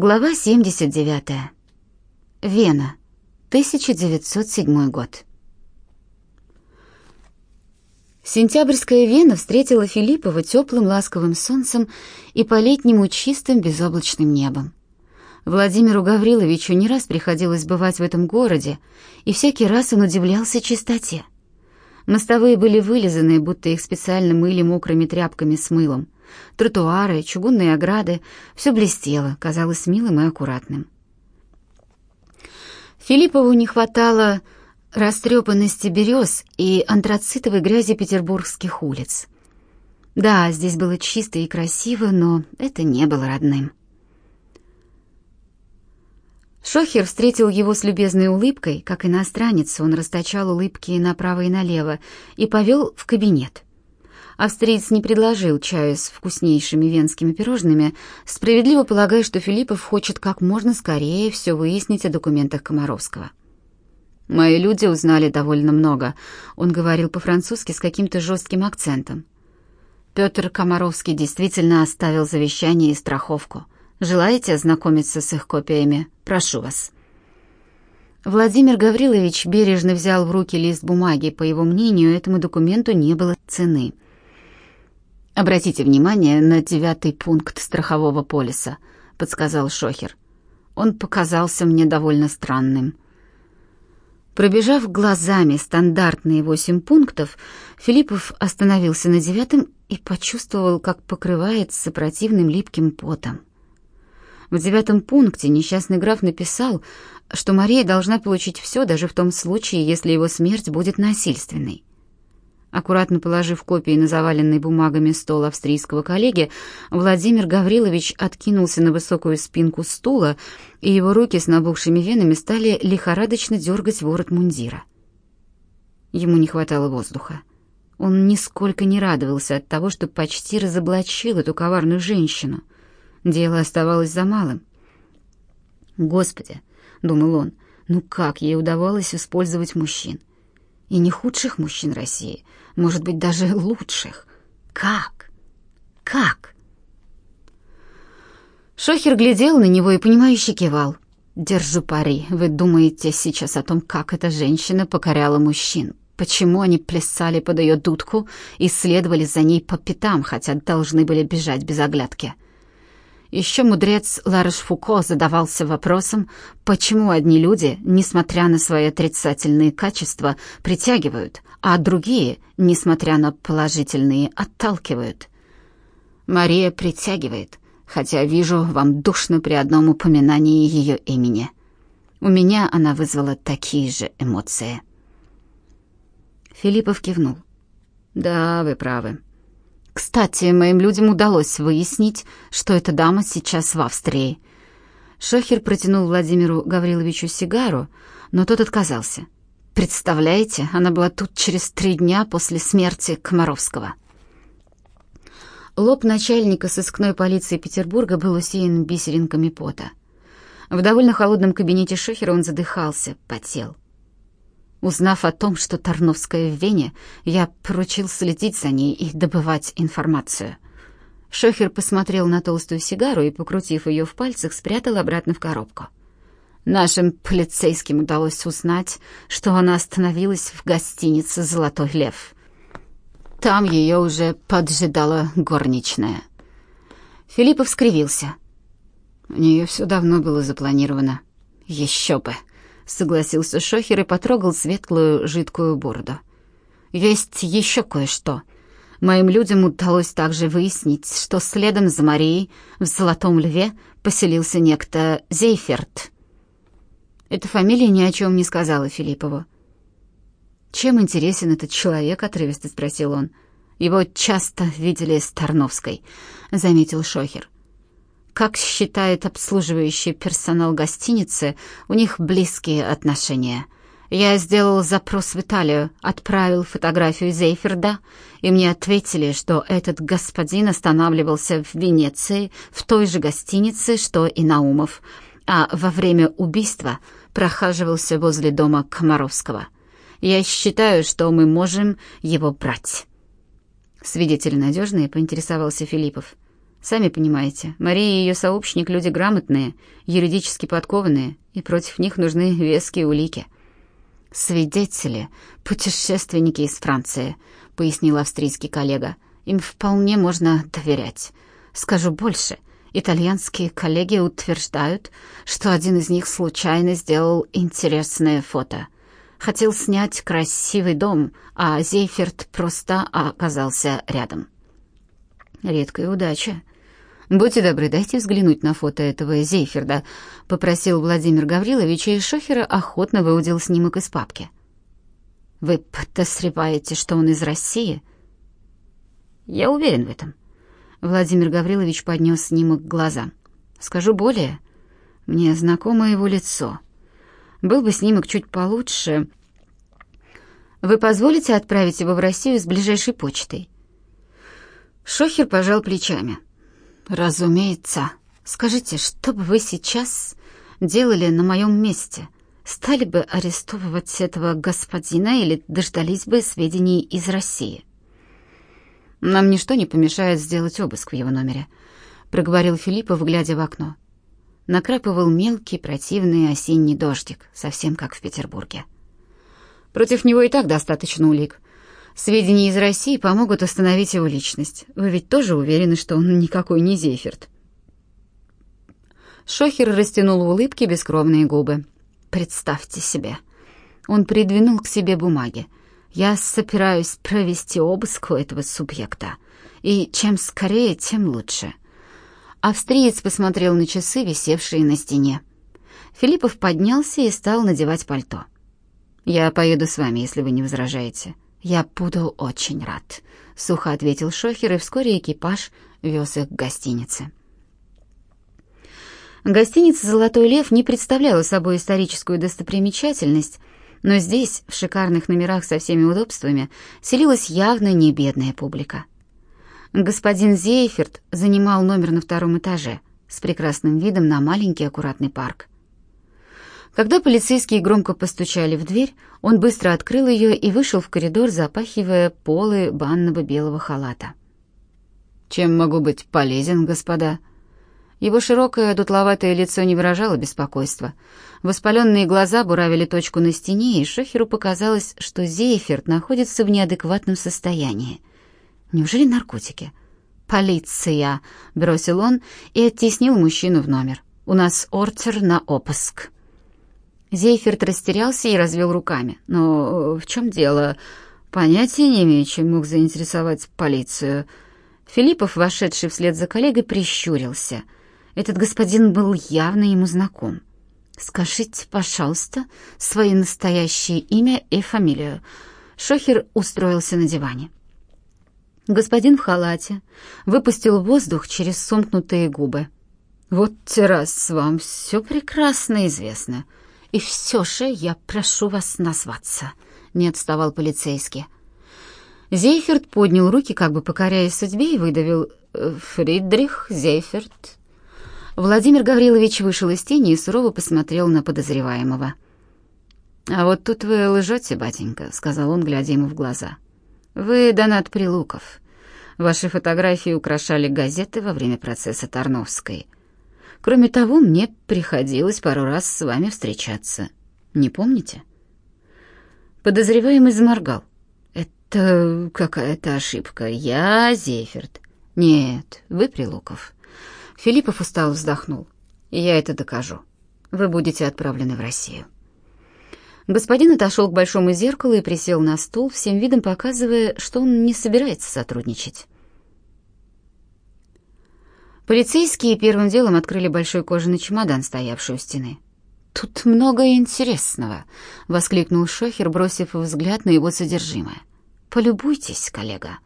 Глава 79. Вена. 1907 год. Сентябрьская Вена встретила Филиппова теплым ласковым солнцем и по-летнему чистым безоблачным небом. Владимиру Гавриловичу не раз приходилось бывать в этом городе, и всякий раз он удивлялся чистоте. Мостовые были вылизаны, будто их специально мыли мокрыми тряпками с мылом. Тротуары, чугунные ограды — все блестело, казалось милым и аккуратным. Филиппову не хватало растрепанности берез и антрацитовой грязи петербургских улиц. Да, здесь было чисто и красиво, но это не было родным. Шохер встретил его с любезной улыбкой, как иностранец, он расточал улыбки направо и налево, и повел в кабинет. Австриец не предложил чаю с вкуснейшими венскими пирожными, справедливо полагая, что Филиппов хочет как можно скорее все выяснить о документах Комаровского. «Мои люди узнали довольно много», — он говорил по-французски с каким-то жестким акцентом. Петр Комаровский действительно оставил завещание и страховку. Желаете ознакомиться с их копиями? Прошу вас. Владимир Гаврилович бережно взял в руки лист бумаги. По его мнению, этому документу не было цены. Обратите внимание на девятый пункт страхового полиса, подсказал Шохер. Он показался мне довольно странным. Пробежав глазами стандартные восемь пунктов, Филиппов остановился на девятом и почувствовал, как покрывается противным липким потом. В девятом пункте несчастный граф написал, что Мария должна получить все, даже в том случае, если его смерть будет насильственной. Аккуратно положив копии на заваленный бумагами стол австрийского коллеги, Владимир Гаврилович откинулся на высокую спинку стула, и его руки с набухшими венами стали лихорадочно дергать ворот мундира. Ему не хватало воздуха. Он нисколько не радовался от того, что почти разоблачил эту коварную женщину. Дело оставалось за малым. «Господи!» — думал он, — «ну как ей удавалось использовать мужчин? И не худших мужчин России, может быть, даже лучших. Как? Как? Шохер глядел на него и понимающе кивал. Держу пари. Вы думаете сейчас о том, как эта женщина покоряла мужчин? Почему они плясали под ее дудку и следовали за ней по пятам, хотя должны были бежать без оглядки? — еще мудрец Ларш Фуко задавался вопросом, почему одни люди, несмотря на свои отрицательные качества, притягивают, а другие, несмотря на положительные, отталкивают. Мария притягивает, хотя вижу вам душно при одном упоминании ее имени. У меня она вызвала такие же эмоции. Филиппов кивнул. «Да, вы правы. Кстати, моим людям удалось выяснить, что эта дама сейчас в Австрии. Шохер протянул Владимиру Гавриловичу сигару, но тот отказался. Представляете, она была тут через три дня после смерти Комаровского. Лоб начальника сыскной полиции Петербурга был усеян бисеринками пота. В довольно холодном кабинете Шохера он задыхался, потел. Узнав о том, что Тарновская в Вене, я поручил следить за ней и добывать информацию. Шохер посмотрел на толстую сигару и, покрутив ее в пальцах, спрятал обратно в коробку. Нашим полицейским удалось узнать, что она остановилась в гостинице «Золотой лев». Там ее уже поджидала горничная. Филиппов скривился. У нее все давно было запланировано. Еще бы согласился Шохер и потрогал светлую жидкую бороду. Есть еще кое-что. Моим людям удалось также выяснить, что следом за Марией в Золотом Льве поселился некто Зейферт. Эта фамилия ни о чем не сказала Филиппову. «Чем интересен этот человек?» — отрывисто спросил он. «Его часто видели с Тарновской», — заметил Шохер. Как считает обслуживающий персонал гостиницы, у них близкие отношения. Я сделал запрос в Италию, отправил фотографию Зейферда, и мне ответили, что этот господин останавливался в Венеции в той же гостинице, что и Наумов, а во время убийства прохаживался возле дома Комаровского. Я считаю, что мы можем его брать. Свидетели надежные, поинтересовался Филиппов. Сами понимаете, Мария и ее сообщник — люди грамотные, юридически подкованные, и против них нужны веские улики. «Свидетели, путешественники из Франции», — пояснил австрийский коллега. «Им вполне можно доверять. Скажу больше. Итальянские коллеги утверждают, что один из них случайно сделал интересное фото. Хотел снять красивый дом, а Зейферт просто оказался рядом». «Редкая удача», «Будьте добры, дайте взглянуть на фото этого Зейферда», — попросил Владимир Гаврилович, и Шохера охотно выудил снимок из папки. «Вы подозреваете, что он из России?» «Я уверен в этом». Владимир Гаврилович поднес снимок к глазам. «Скажу более, мне знакомо его лицо. Был бы снимок чуть получше. Вы позволите отправить его в Россию с ближайшей почтой?» Шохер пожал плечами. «Разумеется. Скажите, что бы вы сейчас делали на моем месте? Стали бы арестовывать этого господина или дождались бы сведений из России?» «Нам ничто не помешает сделать обыск в его номере», — проговорил Филиппов, глядя в окно. Накрапывал мелкий противный осенний дождик, совсем как в Петербурге. «Против него и так достаточно улик. Сведения из России помогут установить его личность. Вы ведь тоже уверены, что он никакой не Зейферт?» Шохер растянул в улыбке бескровные губы. «Представьте себе». Он придвинул к себе бумаги. «Я собираюсь провести обыск у этого субъекта. И чем скорее, тем лучше». Австриец посмотрел на часы, висевшие на стене. Филиппов поднялся и стал надевать пальто. «Я поеду с вами, если вы не возражаете». «Я буду очень рад», — сухо ответил Шохер, и вскоре экипаж вез их к гостинице. Гостиница «Золотой лев» не представляла собой историческую достопримечательность, но здесь, в шикарных номерах со всеми удобствами, селилась явно не бедная публика. Господин Зейферт занимал номер на втором этаже с прекрасным видом на маленький аккуратный парк. Когда полицейские громко постучали в дверь, он быстро открыл ее и вышел в коридор, запахивая полы банного белого халата. «Чем могу быть полезен, господа?» Его широкое дутловатое лицо не выражало беспокойства. Воспаленные глаза буравили точку на стене, и Шохеру показалось, что Зейферт находится в неадекватном состоянии. Неужели наркотики? «Полиция!» — бросил он и оттеснил мужчину в номер. «У нас ордер на опуск». Зейферт растерялся и развел руками. «Но в чем дело? Понятия не имею, чем мог заинтересовать полицию». Филиппов, вошедший вслед за коллегой, прищурился. Этот господин был явно ему знаком. «Скажите, пожалуйста, свое настоящее имя и фамилию». Шохер устроился на диване. Господин в халате выпустил воздух через сомкнутые губы. «Вот раз вам все прекрасно известно. И все же я прошу вас назваться», — не отставал полицейский. Зейферт поднял руки, как бы покоряясь судьбе, и выдавил «Э, «Фридрих Зейферт». Владимир Гаврилович вышел из тени и сурово посмотрел на подозреваемого. «А вот тут вы лжете, батенька», — сказал он, глядя ему в глаза. «Вы Донат Прилуков. Ваши фотографии украшали газеты во время процесса Тарновской. Кроме того, мне приходилось пару раз с вами встречаться. Не помните? Подозреваемый заморгал. Это какая-то ошибка. Я Зейферт. Нет, вы Прилуков. Филиппов устало вздохнул. Я это докажу. Вы будете отправлены в Россию. Господин отошел к большому зеркалу и присел на стул, всем видом показывая, что он не собирается сотрудничать. Полицейские первым делом открыли большой кожаный чемодан, стоявший у стены. «Тут много интересного», — воскликнул Шохер, бросив взгляд на его содержимое. «Полюбуйтесь, коллега».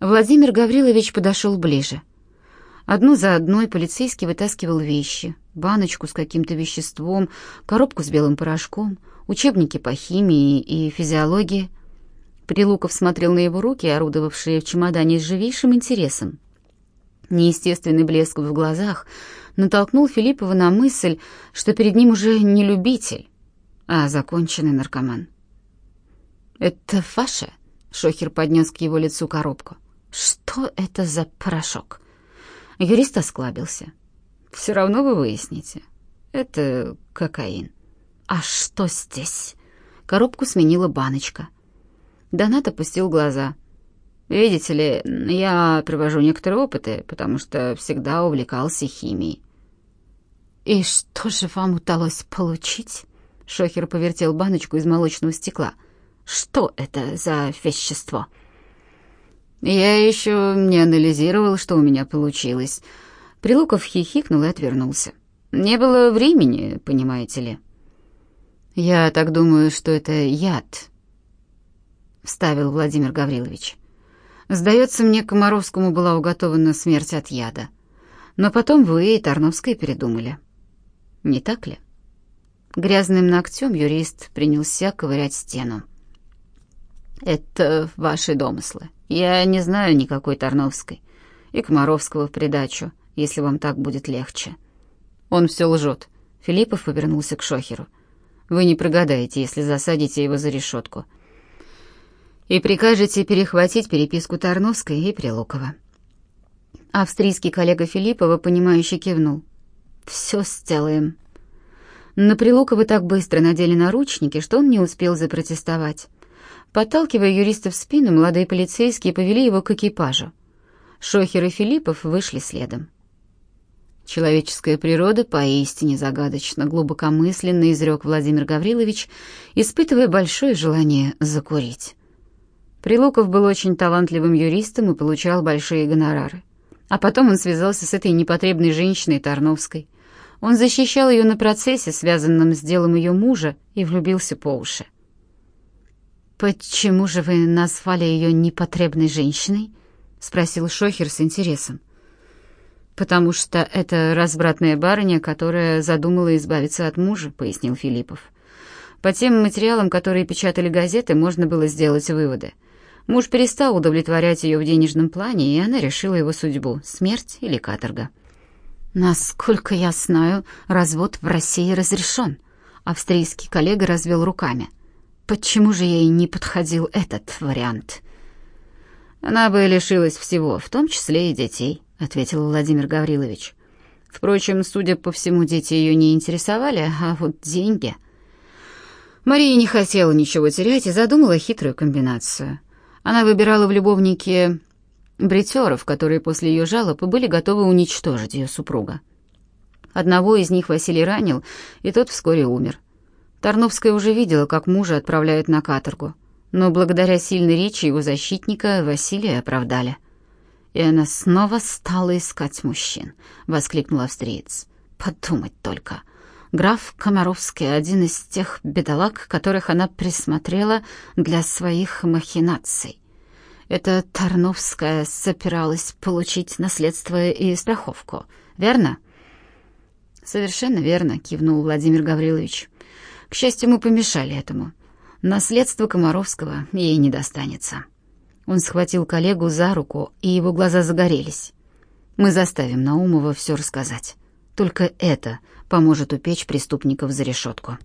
Владимир Гаврилович подошел ближе. Одну за одной полицейский вытаскивал вещи. Баночку с каким-то веществом, коробку с белым порошком, учебники по химии и физиологии. Прилуков смотрел на его руки, орудовавшие в чемодане с живейшим интересом. Неестественный блеск в глазах натолкнул Филиппова на мысль, что перед ним уже не любитель, а законченный наркоман. «Это ваше?» — Шохер поднес к его лицу коробку. «Что это за порошок?» Юрист осклабился. «Все равно вы выясните. Это кокаин». «А что здесь?» Коробку сменила баночка. Донат опустил глаза. «Видите ли, я провожу некоторые опыты, потому что всегда увлекался химией». «И что же вам удалось получить?» Шохер повертел баночку из молочного стекла. «Что это за вещество?» «Я еще не анализировал, что у меня получилось». Прилуков хихикнул и отвернулся. «Не было времени, понимаете ли». «Я так думаю, что это яд», — вставил Владимир Гаврилович. «Сдается мне, Комаровскому была уготована смерть от яда. Но потом вы и Тарновская передумали. Не так ли?» Грязным ногтем юрист принялся ковырять стену. «Это ваши домыслы. Я не знаю никакой Тарновской. И Комаровского в придачу, если вам так будет легче». «Он все лжет». Филиппов повернулся к Шохеру. «Вы не прогадаете, если засадите его за решетку. И прикажете перехватить переписку Тарновской и Прилукова». Австрийский коллега Филиппова, понимающе кивнул. «Все сделаем». На Прилукова так быстро надели наручники, что он не успел запротестовать. Подталкивая юриста в спину, молодые полицейские повели его к экипажу. Шохер и Филиппов вышли следом. Человеческая природа поистине загадочна, глубокомысленно изрек Владимир Гаврилович, испытывая большое желание закурить. Прилуков был очень талантливым юристом и получал большие гонорары. А потом он связался с этой непотребной женщиной Тарновской. Он защищал ее на процессе, связанном с делом ее мужа, и влюбился по уши. «Почему же вы назвали ее непотребной женщиной?» — спросил Шохер с интересом. «Потому что это развратная барыня, которая задумала избавиться от мужа», — пояснил Филиппов. «По тем материалам, которые печатали газеты, можно было сделать выводы. Муж перестал удовлетворять ее в денежном плане, и она решила его судьбу — смерть или каторга». «Насколько я знаю, развод в России разрешен», — австрийский коллега развел руками — Почему же ей не подходил этот вариант? Она бы лишилась всего, в том числе и детей, ответил Владимир Гаврилович. Впрочем, судя по всему, дети ее не интересовали, а вот деньги. Мария не хотела ничего терять и задумала хитрую комбинацию. Она выбирала в любовнике бритеров, которые после ее жалобы были готовы уничтожить ее супруга. Одного из них Василий ранил, и тот вскоре умер. Тарновская уже видела, как мужа отправляют на каторгу, но благодаря сильной речи его защитника Василия оправдали. «И она снова стала искать мужчин», — воскликнул австриец. «Подумать только. Граф Комаровский — один из тех бедолаг, которых она присмотрела для своих махинаций. Это Тарновская собиралась получить наследство и страховку, верно?» «Совершенно верно», — кивнул Владимир Гаврилович. К счастью, мы помешали этому. Наследство Комаровского ей не достанется. Он схватил коллегу за руку, и его глаза загорелись. Мы заставим Наумова все рассказать. Только это поможет упечь преступников за решетку.